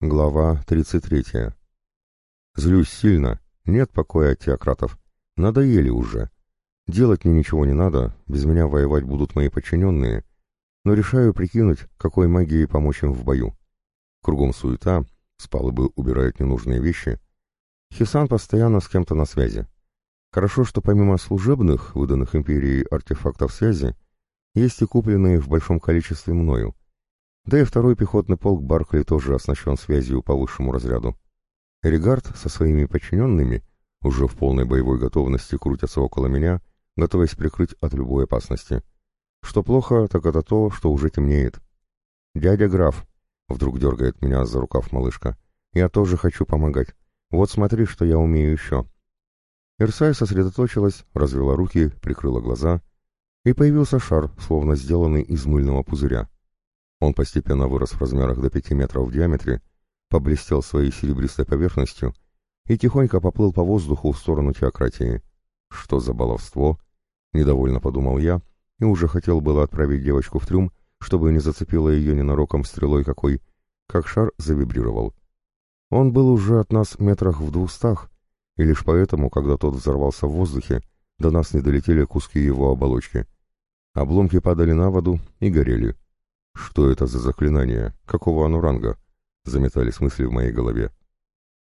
Глава 33. Злюсь сильно, нет покоя от теократов. Надоели уже. Делать мне ничего не надо, без меня воевать будут мои подчиненные, но решаю прикинуть, какой магией помочь им в бою. Кругом суета, с палубы убирают ненужные вещи. Хисан постоянно с кем-то на связи. Хорошо, что помимо служебных, выданных империей артефактов связи, есть и купленные в большом количестве мною. Да и второй пехотный полк Баркли тоже оснащен связью по высшему разряду. Ригард со своими подчиненными уже в полной боевой готовности крутятся около меня, готовясь прикрыть от любой опасности. Что плохо, так это то, что уже темнеет. «Дядя граф», — вдруг дергает меня за рукав малышка, — «я тоже хочу помогать. Вот смотри, что я умею еще». Ирсай сосредоточилась, развела руки, прикрыла глаза, и появился шар, словно сделанный из мыльного пузыря. Он постепенно вырос в размерах до пяти метров в диаметре, поблестел своей серебристой поверхностью и тихонько поплыл по воздуху в сторону теократии. Что за баловство? Недовольно подумал я и уже хотел было отправить девочку в трюм, чтобы не зацепила ее ненароком стрелой какой, как шар завибрировал. Он был уже от нас метрах в двухстах, и лишь поэтому, когда тот взорвался в воздухе, до нас не долетели куски его оболочки. Обломки падали на воду и горели. Что это за заклинание? Какого оно ранга? Заметались мысли в моей голове.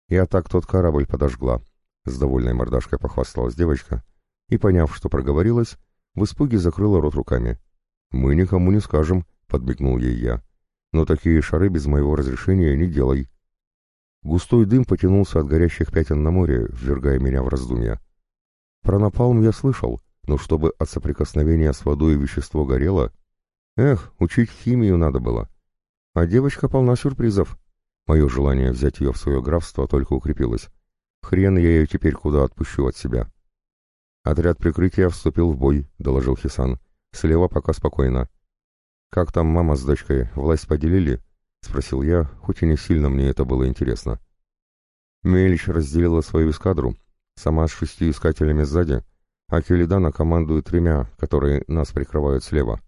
Я так тот корабль подожгла. С довольной мордашкой похвасталась девочка и, поняв, что проговорилась, в испуге закрыла рот руками. «Мы никому не скажем», — подмигнул ей я. «Но такие шары без моего разрешения не делай». Густой дым потянулся от горящих пятен на море, ввергая меня в раздумья. Про напалм я слышал, но чтобы от соприкосновения с водой вещество горело, Эх, учить химию надо было. А девочка полна сюрпризов. Мое желание взять ее в свое графство только укрепилось. Хрен я ее теперь куда отпущу от себя. Отряд прикрытия вступил в бой, доложил Хисан. Слева пока спокойно. Как там мама с дочкой, власть поделили? Спросил я, хоть и не сильно мне это было интересно. Мелич разделила свою эскадру, сама с шестью искателями сзади, а Келидана командует тремя, которые нас прикрывают слева.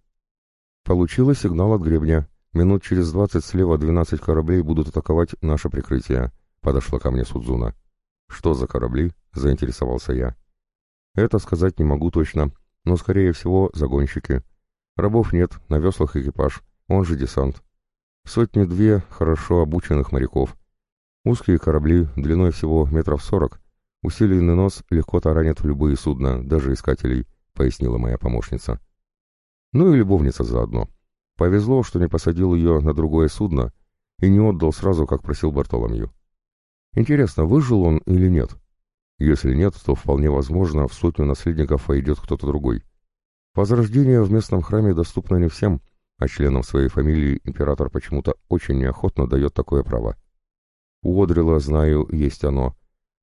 Получила сигнал от гребня. Минут через двадцать слева двенадцать кораблей будут атаковать наше прикрытие. Подошла ко мне Судзуна. Что за корабли? Заинтересовался я. Это сказать не могу точно, но скорее всего загонщики. Рабов нет, на веслах экипаж, он же десант. Сотни-две хорошо обученных моряков. Узкие корабли, длиной всего метров сорок. Усиленный нос легко таранит в любые судна, даже искателей, пояснила моя помощница. Ну и любовница заодно. Повезло, что не посадил ее на другое судно и не отдал сразу, как просил Бартоломью. Интересно, выжил он или нет? Если нет, то вполне возможно, в сотню наследников войдет кто-то другой. Возрождение в местном храме доступно не всем, а членам своей фамилии император почему-то очень неохотно дает такое право. У Одрила, знаю, есть оно,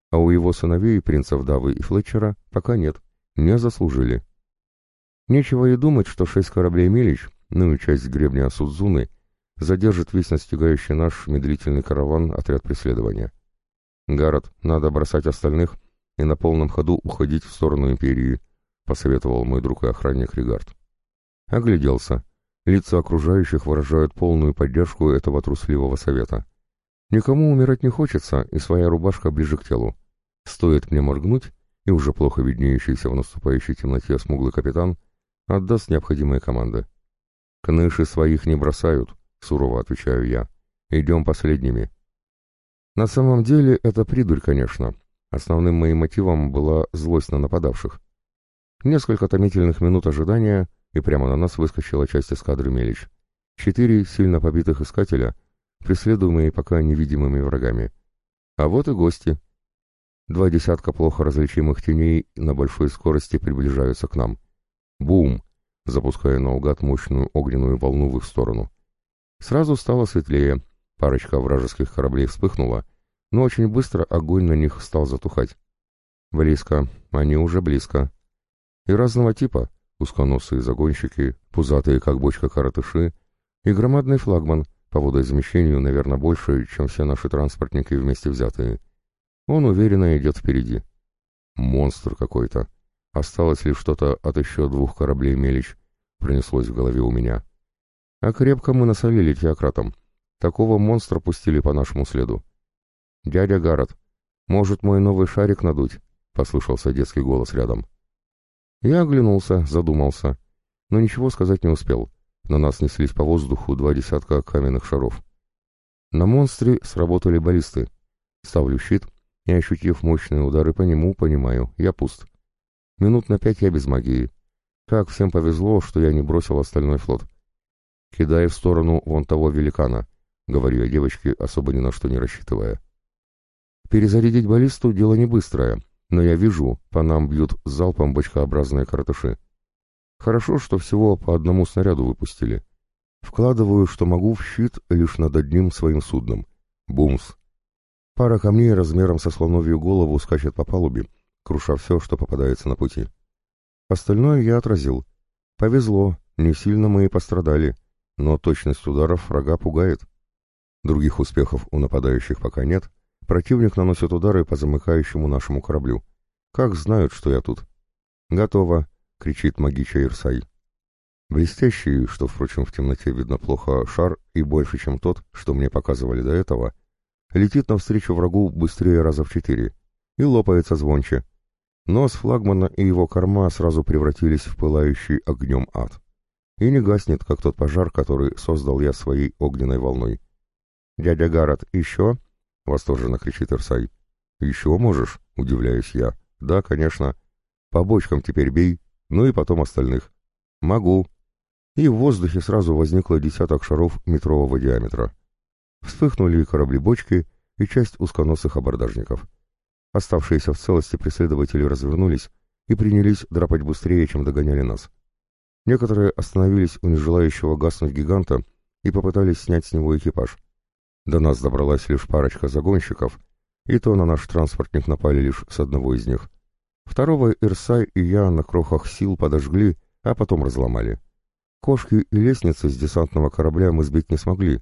а у его сыновей, принцев Давы и Флетчера, пока нет, не заслужили. Нечего и думать, что шесть кораблей «Мелич», ну и часть гребня Судзуны, задержит весь настигающий наш медлительный караван отряд преследования. «Гаррет, надо бросать остальных и на полном ходу уходить в сторону Империи», — посоветовал мой друг и охранник Ригард. Огляделся. Лица окружающих выражают полную поддержку этого трусливого совета. Никому умирать не хочется, и своя рубашка ближе к телу. Стоит мне моргнуть, и уже плохо виднеющийся в наступающей темноте смуглый капитан Отдаст необходимые команды. «Кныши своих не бросают», — сурово отвечаю я. «Идем последними». На самом деле это придурь, конечно. Основным моим мотивом была злость на нападавших. Несколько томительных минут ожидания, и прямо на нас выскочила часть эскадры Мелич. Четыре сильно побитых искателя, преследуемые пока невидимыми врагами. А вот и гости. Два десятка плохо различимых теней на большой скорости приближаются к нам. Бум! Запуская наугад мощную огненную волну в их сторону. Сразу стало светлее, парочка вражеских кораблей вспыхнула, но очень быстро огонь на них стал затухать. Близко, они уже близко. И разного типа, узконосые загонщики, пузатые, как бочка коротыши, и громадный флагман, по водоизмещению, наверное, больше, чем все наши транспортники вместе взятые. Он уверенно идет впереди. Монстр какой-то. Осталось ли что-то от еще двух кораблей «Мелич», пронеслось в голове у меня. А крепко мы насолили теократам. Такого монстра пустили по нашему следу. «Дядя Гаррет, может, мой новый шарик надуть?» — послышался детский голос рядом. Я оглянулся, задумался, но ничего сказать не успел. На нас неслись по воздуху два десятка каменных шаров. На монстре сработали баллисты. Ставлю щит и, ощутив мощные удары по нему, понимаю, я пуст. Минут на пять я без магии. Как всем повезло, что я не бросил остальной флот. Кидай в сторону вон того великана, говорю я девочке, особо ни на что не рассчитывая. Перезарядить баллисту дело не быстрое, но я вижу, по нам бьют залпом бочкообразные картыши. Хорошо, что всего по одному снаряду выпустили. Вкладываю, что могу, в щит лишь над одним своим судном. Бумс. Пара камней размером со слоновью голову скачет по палубе, круша все, что попадается на пути. Остальное я отразил. Повезло, не сильно мы и пострадали, но точность ударов врага пугает. Других успехов у нападающих пока нет. Противник наносит удары по замыкающему нашему кораблю. Как знают, что я тут? «Готово!» — кричит магича Ирсай. Блестящий, что, впрочем, в темноте видно плохо, шар и больше, чем тот, что мне показывали до этого, летит навстречу врагу быстрее раза в четыре и лопается звонче. Нос флагмана и его корма сразу превратились в пылающий огнем ад. И не гаснет, как тот пожар, который создал я своей огненной волной. «Дядя Гаррет, еще?» — восторженно кричит Ирсай. «Еще можешь?» — удивляюсь я. «Да, конечно. По бочкам теперь бей, ну и потом остальных». «Могу», и в воздухе сразу возникло десяток шаров метрового диаметра. Вспыхнули корабли-бочки и часть узконосых абордажников. Оставшиеся в целости преследователи развернулись и принялись драпать быстрее, чем догоняли нас. Некоторые остановились у нежелающего гаснуть гиганта и попытались снять с него экипаж. До нас добралась лишь парочка загонщиков, и то на наш транспортник напали лишь с одного из них. Второго Ирсай и я на крохах сил подожгли, а потом разломали. Кошки и лестницы с десантного корабля мы сбить не смогли,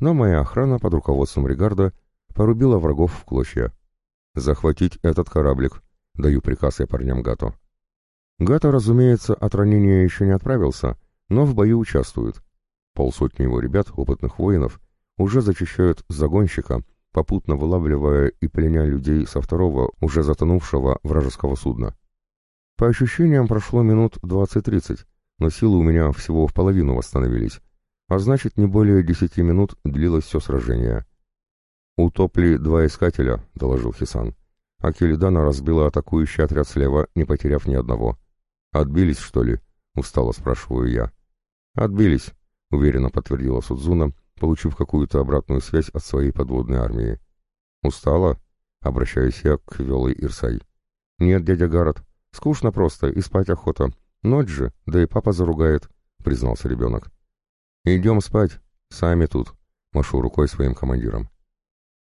но моя охрана под руководством Ригарда порубила врагов в клочья. «Захватить этот кораблик», — даю приказ я парням Гато. Гато, разумеется, от ранения еще не отправился, но в бою участвует. Полсотни его ребят, опытных воинов, уже зачищают загонщика, попутно вылавливая и пленя людей со второго, уже затонувшего вражеского судна. По ощущениям прошло минут двадцать-тридцать, но силы у меня всего в половину восстановились, а значит, не более десяти минут длилось все сражение. «Утопли два искателя», — доложил Хисан. А Келидана разбила атакующий отряд слева, не потеряв ни одного. «Отбились, что ли?» — устало спрашиваю я. «Отбились», — уверенно подтвердила Судзуна, получив какую-то обратную связь от своей подводной армии. «Устала?» — обращаюсь я к Велой Ирсай. «Нет, дядя Гаррет, скучно просто и спать охота. Ночь же, да и папа заругает, — признался ребенок. Идем спать, сами тут, — машу рукой своим командиром.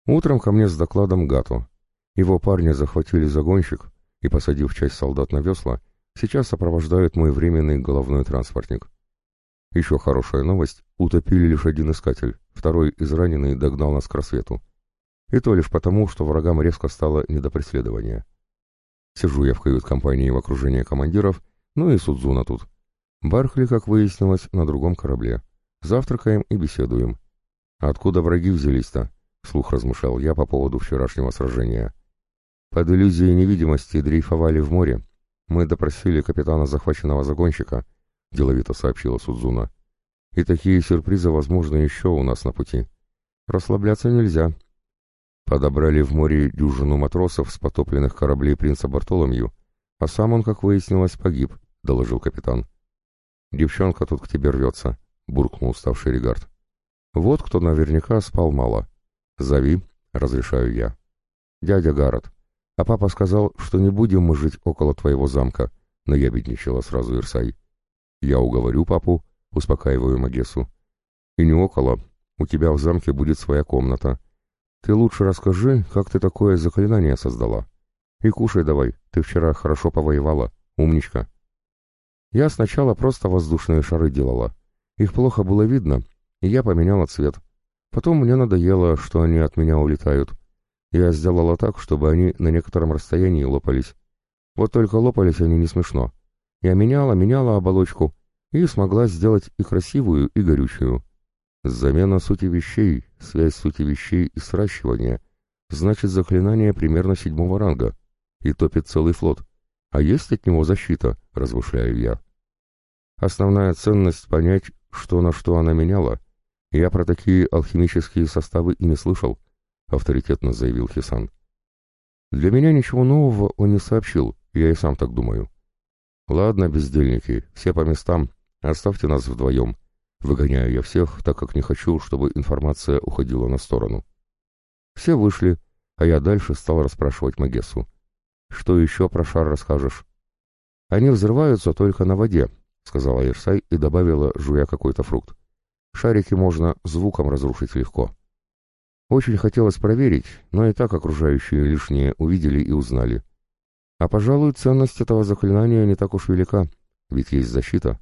Утром ко мне с докладом Гату. Его парня захватили загонщик и, посадив часть солдат на весла, сейчас сопровождают мой временный головной транспортник. Еще хорошая новость, утопили лишь один искатель, второй израненный догнал нас к рассвету. И то лишь потому, что врагам резко стало не до преследования. Сижу я в кают-компании в окружении командиров ну и Судзуна тут. Бархли, как выяснилось, на другом корабле. Завтракаем и беседуем. Откуда враги взялись-то? Слух размышлял я по поводу вчерашнего сражения. Под иллюзией невидимости дрейфовали в море. Мы допросили капитана захваченного загонщика, деловито сообщила Судзуна. И такие сюрпризы возможны еще у нас на пути. Расслабляться нельзя. Подобрали в море дюжину матросов с потопленных кораблей принца Бартоломью, а сам он, как выяснилось, погиб, — доложил капитан. «Девчонка тут к тебе рвется», — буркнул уставший Регард. «Вот кто наверняка спал мало. Зови», — разрешаю я. «Дядя Гаррет, а папа сказал, что не будем мы жить около твоего замка», — наябедничала сразу Ирсай. «Я уговорю папу», — успокаиваю Магесу. «И не около. У тебя в замке будет своя комната. Ты лучше расскажи, как ты такое заклинание создала. И кушай давай, ты вчера хорошо повоевала, умничка». Я сначала просто воздушные шары делала. Их плохо было видно, и я поменяла цвет. Потом мне надоело, что они от меня улетают. Я сделала так, чтобы они на некотором расстоянии лопались. Вот только лопались они не смешно. Я меняла, меняла оболочку и смогла сделать и красивую, и горючую. Замена сути вещей, связь сути вещей и сращивание. Значит, заклинание примерно седьмого ранга. И топит целый флот. А есть от него защита, размышляю я. Основная ценность — понять, что на что она меняла. Я про такие алхимические составы и не слышал, — авторитетно заявил Хисан. Для меня ничего нового он не сообщил, я и сам так думаю. Ладно, бездельники, все по местам, оставьте нас вдвоем. Выгоняю я всех, так как не хочу, чтобы информация уходила на сторону. Все вышли, а я дальше стал расспрашивать Магессу. Что еще про шар расскажешь? Они взрываются только на воде, сказала Ирсай и добавила, жуя какой-то фрукт. Шарики можно звуком разрушить легко. Очень хотелось проверить, но и так окружающие лишние увидели и узнали. А, пожалуй, ценность этого заклинания не так уж велика, ведь есть защита.